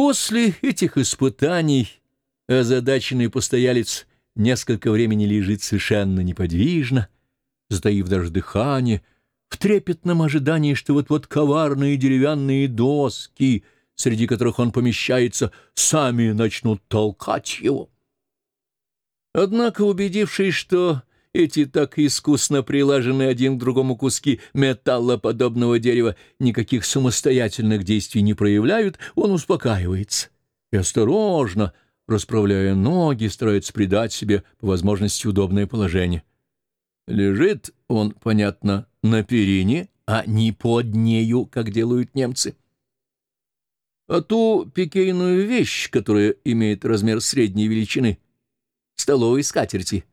После этих испытаний озадаченный постоялец несколько времени лежит совершенно неподвижно, затаив даже дыхание, в трепетном ожидании, что вот-вот коварные деревянные доски, среди которых он помещается, сами начнут толкать его. Однако, убедившись, что эти так искусно прилаженные один к другому куски металлоподобного дерева никаких самостоятельных действий не проявляют, он успокаивается и осторожно, расправляя ноги, старается придать себе по возможности удобное положение. Лежит он, понятно, на перине, а не под нею, как делают немцы. А ту пикейную вещь, которая имеет размер средней величины, столовой скатерти,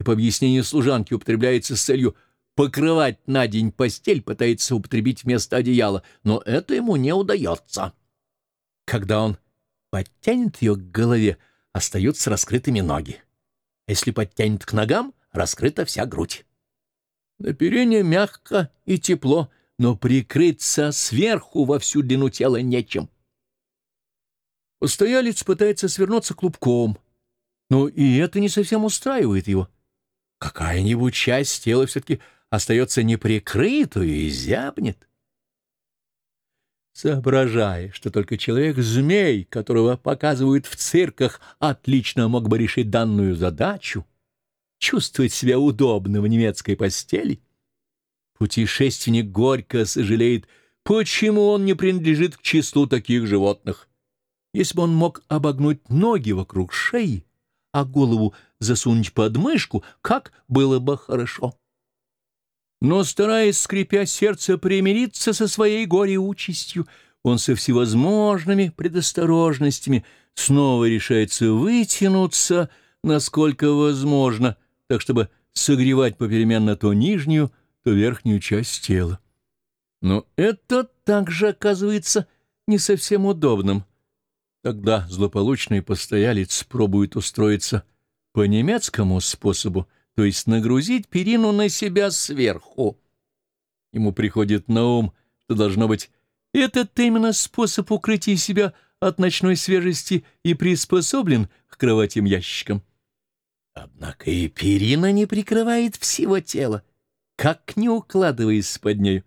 и по объяснению служанки употребляется с целью покрывать на день постель, пытается употребить вместо одеяла, но это ему не удается. Когда он подтянет ее к голове, остаются раскрытыми ноги. Если подтянет к ногам, раскрыта вся грудь. На перине мягко и тепло, но прикрыться сверху во всю длину тела нечем. Постоялец пытается свернуться клубком, но и это не совсем устраивает его. Какая-нибудь часть тела все-таки остается неприкрытую и зябнет. Соображая, что только человек-змей, которого показывают в цирках, отлично мог бы решить данную задачу, чувствовать себя удобно в немецкой постели, путешественник горько сожалеет, почему он не принадлежит к числу таких животных. Если бы он мог обогнуть ноги вокруг шеи, а голову засунуть под мышку, как было бы хорошо. Но, стараясь, скрипя сердце, примириться со своей горе-участью, он со всевозможными предосторожностями снова решается вытянуться, насколько возможно, так чтобы согревать попеременно то нижнюю, то верхнюю часть тела. Но это также оказывается не совсем удобным. Тогда злополучный постоялец пробует устроиться по немецкому способу, то есть нагрузить перину на себя сверху. Ему приходит на ум, что должно быть этот именно способ укрытия себя от ночной свежести и приспособлен к кроватим ящикам. Однако и перина не прикрывает всего тела, как не укладываясь под нею.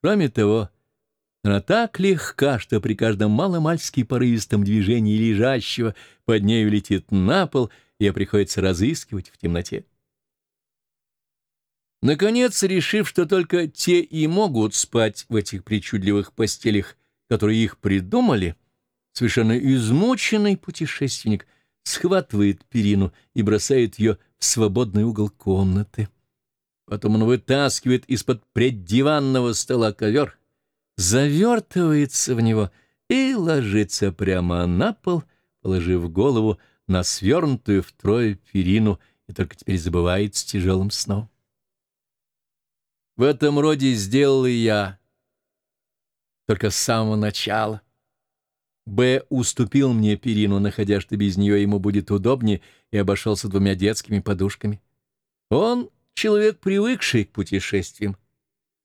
Кроме того, она так легка, что при каждом маломальски порывистом движении лежащего под нею летит на пол, ее приходится разыскивать в темноте. Наконец, решив, что только те и могут спать в этих причудливых постелях, которые их придумали, совершенно измученный путешественник — схватывает перину и бросает ее в свободный угол комнаты. Потом он вытаскивает из-под преддиванного стола ковер, завертывается в него и ложится прямо на пол, положив голову на свернутую втрое перину и только теперь забывает с тяжелым сном. В этом роде сделал и я, только с самого начала. Б. уступил мне перину, находя, что без нее ему будет удобнее, и обошелся двумя детскими подушками. Он человек, привыкший к путешествиям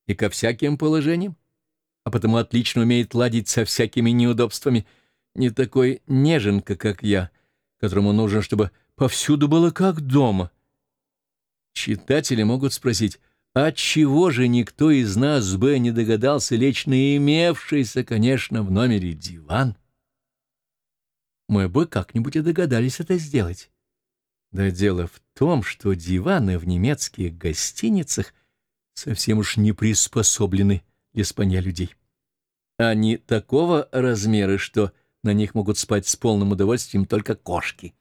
и ко всяким положениям, а потому отлично умеет ладить со всякими неудобствами, не такой неженка, как я, которому нужно, чтобы повсюду было как дома. Читатели могут спросить, отчего же никто из нас с Б не догадался лечь на имевшийся, конечно, в номере диван? мы бы как-нибудь и догадались это сделать. Да дело в том, что диваны в немецких гостиницах совсем уж не приспособлены для спания людей. Они такого размера, что на них могут спать с полным удовольствием только кошки.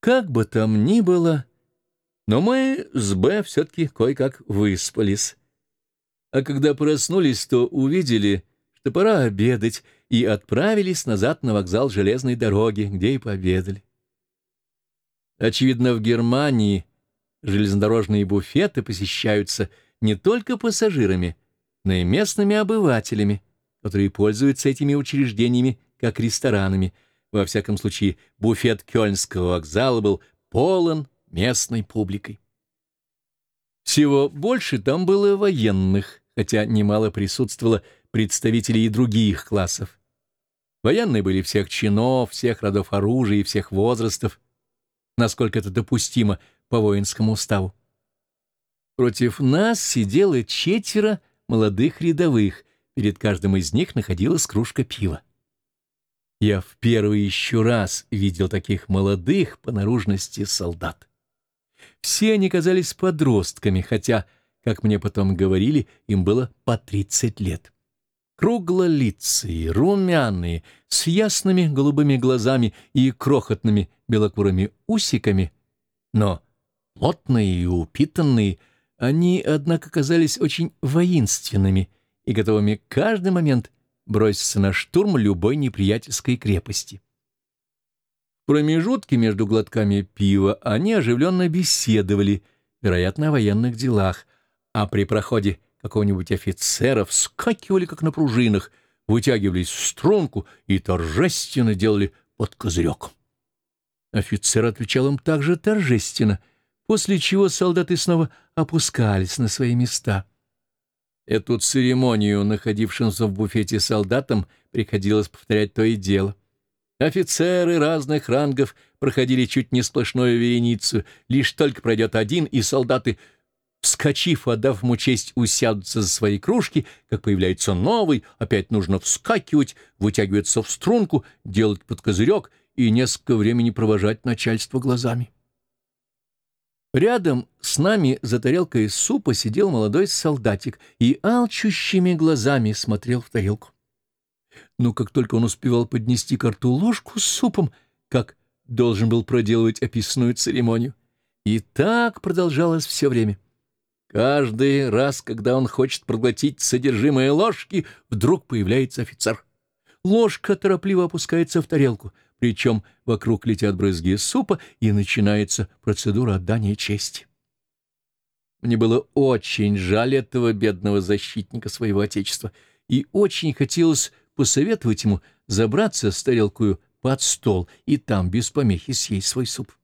Как бы там ни было, но мы с Б все-таки кое-как выспались. А когда проснулись, то увидели, что пора обедать, и отправились назад на вокзал железной дороги, где и пообедали. Очевидно, в Германии железнодорожные буфеты посещаются не только пассажирами, но и местными обывателями, которые пользуются этими учреждениями как ресторанами. Во всяком случае, буфет Кёльнского вокзала был полон местной публикой. Всего больше там было военных, хотя немало присутствовало представителей и других классов. Военные были всех чинов, всех родов оружия и всех возрастов, насколько это допустимо по воинскому уставу. Против нас сидело четверо молодых рядовых, перед каждым из них находилась кружка пива. Я в первый еще раз видел таких молодых по наружности солдат. Все они казались подростками, хотя, как мне потом говорили, им было по 30 лет. Круглолицые, румяные, с ясными голубыми глазами и крохотными белокурыми усиками, но плотные и упитанные, они, однако, казались очень воинственными и готовыми каждый момент броситься на штурм любой неприятельской крепости. В промежутке между глотками пива они оживленно беседовали, вероятно, о военных делах, а при проходе какого-нибудь офицера вскакивали, как на пружинах, вытягивались в струнку и торжественно делали под козырек. Офицер отвечал им также торжественно, после чего солдаты снова опускались на свои места — Эту церемонию, находившимся в буфете солдатам, приходилось повторять то и дело. Офицеры разных рангов проходили чуть не сплошную вереницу, лишь только пройдет один, и солдаты, вскочив, отдав ему честь, усядутся за свои кружки, как появляется новый, опять нужно вскакивать, вытягиваться в струнку, делать под козырек и несколько времени провожать начальство глазами. Рядом с нами за тарелкой супа сидел молодой солдатик и алчущими глазами смотрел в тарелку. Но как только он успевал поднести к рту ложку с супом, как должен был проделывать описанную церемонию. И так продолжалось все время. Каждый раз, когда он хочет проглотить содержимое ложки, вдруг появляется офицер. Ложка торопливо опускается в тарелку — причем вокруг летят брызги супа, и начинается процедура отдания чести. Мне было очень жаль этого бедного защитника своего отечества, и очень хотелось посоветовать ему забраться с тарелкою под стол и там без помехи съесть свой суп.